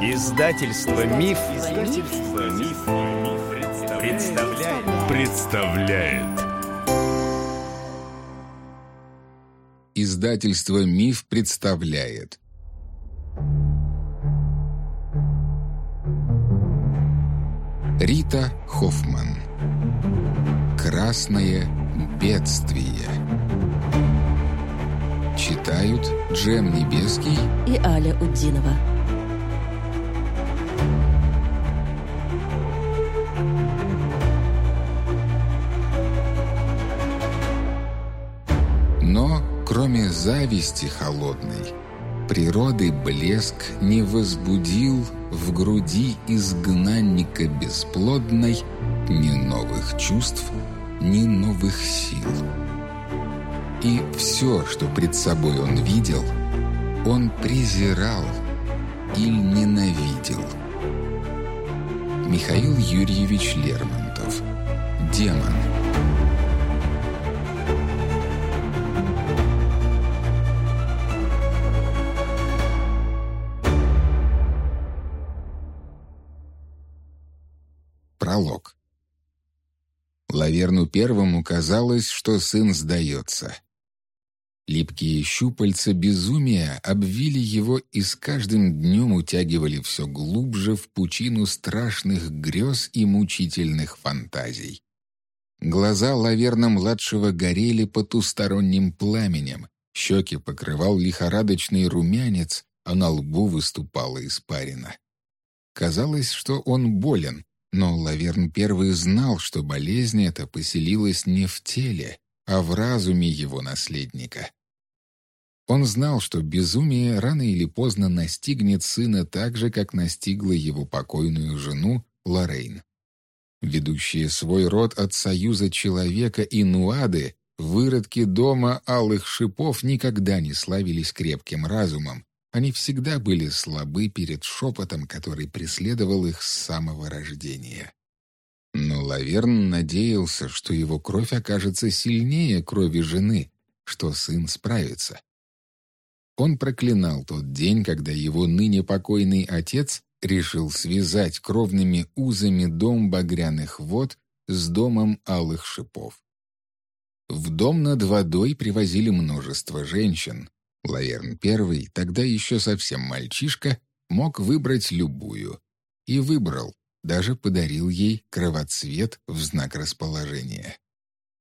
Издательство Миф, Издательство Миф, представляет. представляет. Издательство Миф представляет. Рита Хоффман. Красное бедствие. Читают Джем Небеский и Аля Удинова. Зависти холодной, природы блеск не возбудил в груди изгнанника бесплодной ни новых чувств, ни новых сил. И все, что пред собой он видел, он презирал или ненавидел. Михаил Юрьевич Лермонтов «Демон» Лаверну первому казалось, что сын сдается. Липкие щупальца безумия обвили его и с каждым днем утягивали все глубже в пучину страшных грез и мучительных фантазий. Глаза Лаверна-младшего горели потусторонним пламенем, щеки покрывал лихорадочный румянец, а на лбу выступала испарина. Казалось, что он болен, но Лаверн первый знал, что болезнь эта поселилась не в теле, а в разуме его наследника. Он знал, что безумие рано или поздно настигнет сына так же, как настигло его покойную жену Лоррейн. Ведущие свой род от союза человека и нуады, выродки дома алых шипов никогда не славились крепким разумом, они всегда были слабы перед шепотом, который преследовал их с самого рождения. Но Лаверн надеялся, что его кровь окажется сильнее крови жены, что сын справится. Он проклинал тот день, когда его ныне покойный отец решил связать кровными узами дом багряных вод с домом алых шипов. В дом над водой привозили множество женщин, Лаверн первый, тогда еще совсем мальчишка, мог выбрать любую. И выбрал, даже подарил ей кровоцвет в знак расположения.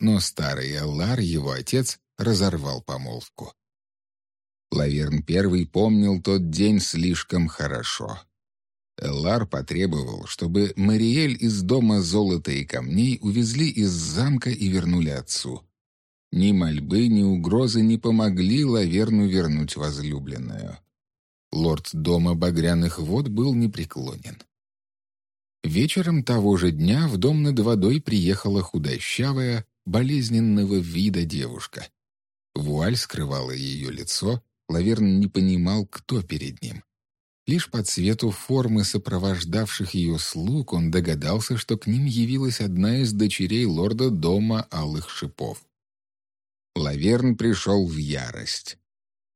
Но старый Эллар, его отец, разорвал помолвку. Лаверн первый помнил тот день слишком хорошо. Эллар потребовал, чтобы Мариэль из дома золота и камней увезли из замка и вернули отцу. Ни мольбы, ни угрозы не помогли Лаверну вернуть возлюбленную. Лорд дома Багряных вод был непреклонен. Вечером того же дня в дом над водой приехала худощавая, болезненного вида девушка. Вуаль скрывала ее лицо, Лаверн не понимал, кто перед ним. Лишь по цвету формы сопровождавших ее слуг он догадался, что к ним явилась одна из дочерей лорда дома Алых Шипов. Лаверн пришел в ярость.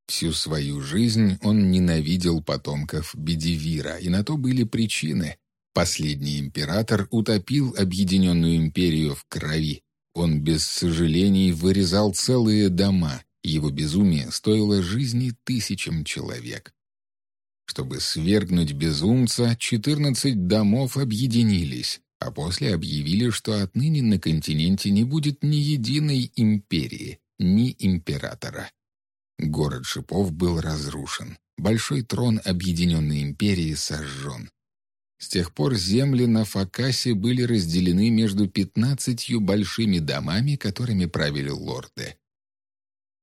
Всю свою жизнь он ненавидел потомков Бедивира, и на то были причины. Последний император утопил объединенную империю в крови. Он без сожалений вырезал целые дома, его безумие стоило жизни тысячам человек. Чтобы свергнуть безумца, четырнадцать домов объединились, а после объявили, что отныне на континенте не будет ни единой империи ни императора. Город шипов был разрушен, большой трон Объединенной империи сожжен. С тех пор земли на Факасе были разделены между пятнадцатью большими домами, которыми правили лорды.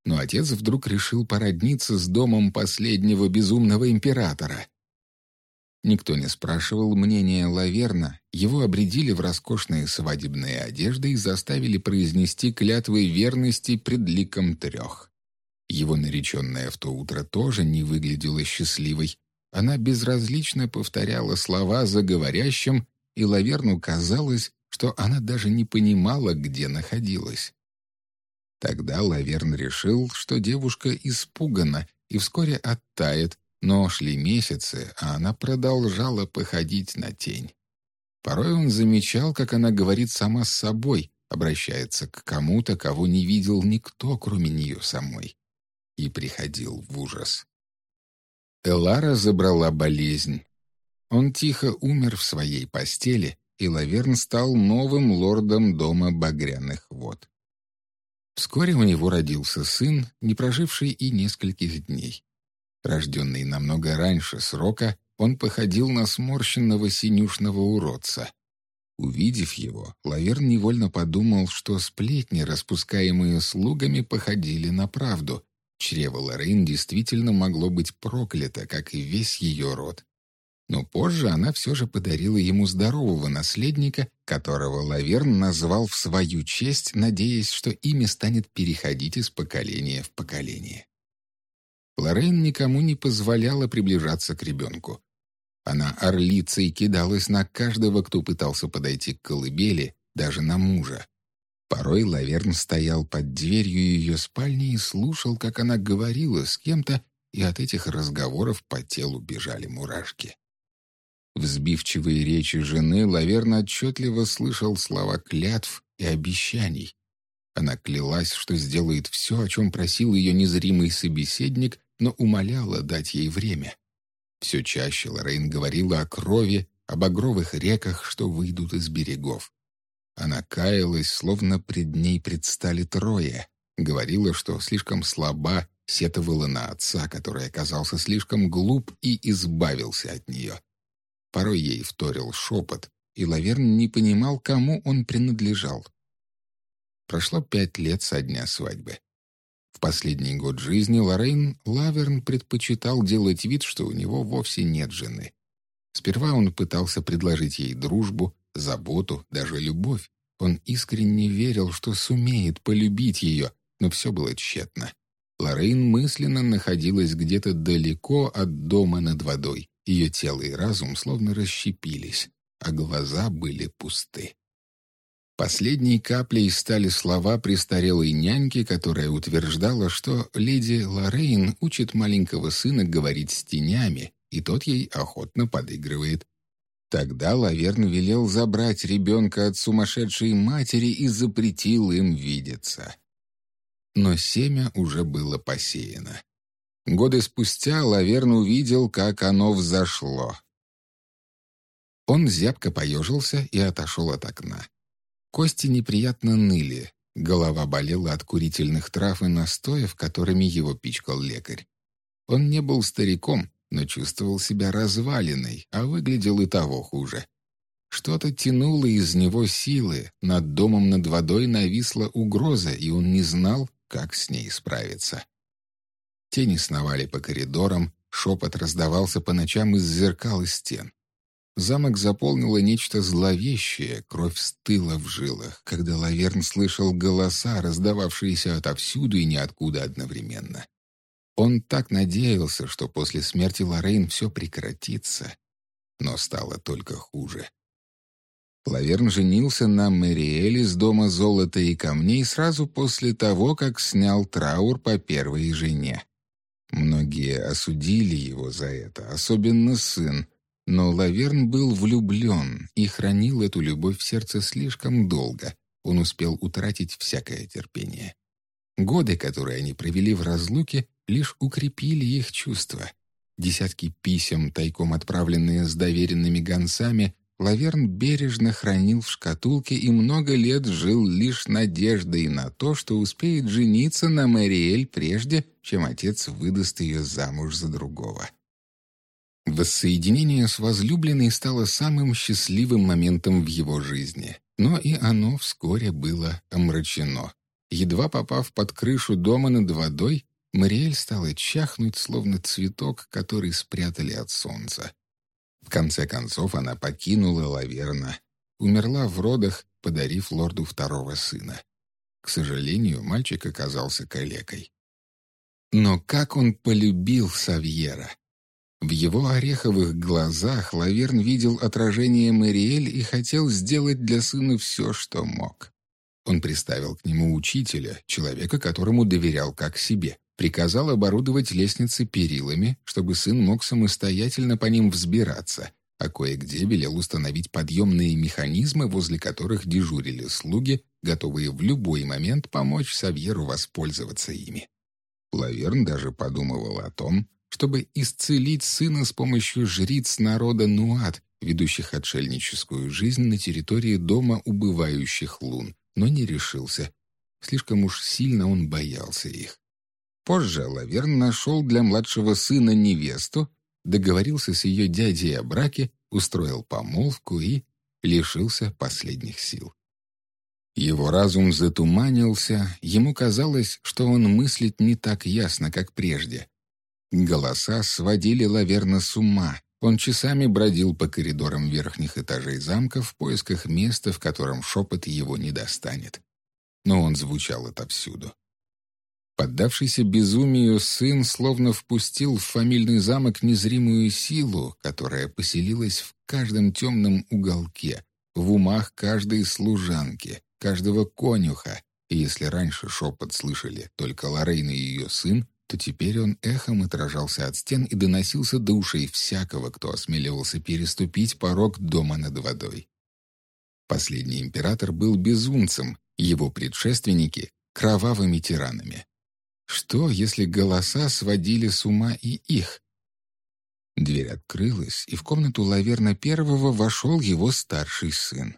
Но отец вдруг решил породниться с домом последнего безумного императора. Никто не спрашивал мнения Лаверна, его обредили в роскошные свадебные одежды и заставили произнести клятвы верности пред ликом трех. Его нареченная в то утро тоже не выглядела счастливой. Она безразлично повторяла слова за и Лаверну казалось, что она даже не понимала, где находилась. Тогда Лаверн решил, что девушка испугана и вскоре оттает, Но шли месяцы, а она продолжала походить на тень. Порой он замечал, как она говорит сама с собой, обращается к кому-то, кого не видел никто, кроме нее самой. И приходил в ужас. Элара забрала болезнь. Он тихо умер в своей постели, и Лаверн стал новым лордом дома багряных вод. Вскоре у него родился сын, не проживший и нескольких дней. Рожденный намного раньше срока, он походил на сморщенного синюшного уродца. Увидев его, Лаверн невольно подумал, что сплетни, распускаемые слугами, походили на правду. Чрево Лорейн действительно могло быть проклято, как и весь ее род. Но позже она все же подарила ему здорового наследника, которого Лаверн назвал в свою честь, надеясь, что имя станет переходить из поколения в поколение. Лорейн никому не позволяла приближаться к ребенку. Она орлицей кидалась на каждого, кто пытался подойти к колыбели, даже на мужа. Порой Лаверн стоял под дверью ее спальни и слушал, как она говорила с кем-то, и от этих разговоров по телу бежали мурашки. В сбивчивой речи жены Лаверн отчетливо слышал слова клятв и обещаний. Она клялась, что сделает все, о чем просил ее незримый собеседник, но умоляла дать ей время. Все чаще Лоррейн говорила о крови, об огровых реках, что выйдут из берегов. Она каялась, словно пред ней предстали трое. Говорила, что слишком слаба, сетовала на отца, который оказался слишком глуп и избавился от нее. Порой ей вторил шепот, и Лаверн не понимал, кому он принадлежал. Прошло пять лет со дня свадьбы. В последний год жизни Лоррейн Лаверн предпочитал делать вид, что у него вовсе нет жены. Сперва он пытался предложить ей дружбу, заботу, даже любовь. Он искренне верил, что сумеет полюбить ее, но все было тщетно. Лоррейн мысленно находилась где-то далеко от дома над водой. Ее тело и разум словно расщепились, а глаза были пусты. Последней каплей стали слова престарелой няньки, которая утверждала, что леди Лоррейн учит маленького сына говорить с тенями, и тот ей охотно подыгрывает. Тогда Лаверн велел забрать ребенка от сумасшедшей матери и запретил им видеться. Но семя уже было посеяно. Годы спустя Лаверн увидел, как оно взошло. Он зябко поежился и отошел от окна. Кости неприятно ныли, голова болела от курительных трав и настоев, которыми его пичкал лекарь. Он не был стариком, но чувствовал себя развалиной, а выглядел и того хуже. Что-то тянуло из него силы, над домом над водой нависла угроза, и он не знал, как с ней справиться. Тени сновали по коридорам, шепот раздавался по ночам из зеркал и стен. Замок заполнило нечто зловещее, кровь стыла в жилах, когда Лаверн слышал голоса, раздававшиеся отовсюду и ниоткуда одновременно. Он так надеялся, что после смерти Лоррейн все прекратится, но стало только хуже. Лаверн женился на Мэриэль из дома золота и камней сразу после того, как снял траур по первой жене. Многие осудили его за это, особенно сын, но Лаверн был влюблен и хранил эту любовь в сердце слишком долго. Он успел утратить всякое терпение. Годы, которые они провели в разлуке, лишь укрепили их чувства. Десятки писем, тайком отправленные с доверенными гонцами, Лаверн бережно хранил в шкатулке и много лет жил лишь надеждой на то, что успеет жениться на Мэриэль прежде, чем отец выдаст ее замуж за другого. Воссоединение с возлюбленной стало самым счастливым моментом в его жизни, но и оно вскоре было омрачено. Едва попав под крышу дома над водой, Мариэль стала чахнуть, словно цветок, который спрятали от солнца. В конце концов она покинула Лаверна, умерла в родах, подарив лорду второго сына. К сожалению, мальчик оказался калекой. Но как он полюбил Савьера! В его ореховых глазах Лаверн видел отражение Мариэль и хотел сделать для сына все, что мог. Он приставил к нему учителя, человека, которому доверял как себе, приказал оборудовать лестницы перилами, чтобы сын мог самостоятельно по ним взбираться, а кое-где велел установить подъемные механизмы, возле которых дежурили слуги, готовые в любой момент помочь Савьеру воспользоваться ими. Лаверн даже подумывал о том, чтобы исцелить сына с помощью жриц народа Нуат, ведущих отшельническую жизнь на территории дома убывающих лун, но не решился. Слишком уж сильно он боялся их. Позже Лаверн нашел для младшего сына невесту, договорился с ее дядей о браке, устроил помолвку и лишился последних сил. Его разум затуманился, ему казалось, что он мыслит не так ясно, как прежде. Голоса сводили Лаверна с ума. Он часами бродил по коридорам верхних этажей замка в поисках места, в котором шепот его не достанет. Но он звучал отовсюду. Поддавшийся безумию сын словно впустил в фамильный замок незримую силу, которая поселилась в каждом темном уголке, в умах каждой служанки, каждого конюха, и если раньше шепот слышали только Лорейн и ее сын, то теперь он эхом отражался от стен и доносился до ушей всякого, кто осмеливался переступить порог дома над водой. Последний император был безумцем, его предшественники — кровавыми тиранами. Что, если голоса сводили с ума и их? Дверь открылась, и в комнату Лаверна Первого вошел его старший сын.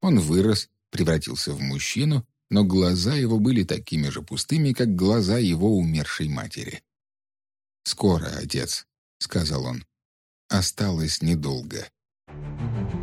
Он вырос, превратился в мужчину, но глаза его были такими же пустыми, как глаза его умершей матери. «Скоро, отец», — сказал он. «Осталось недолго». Thank you.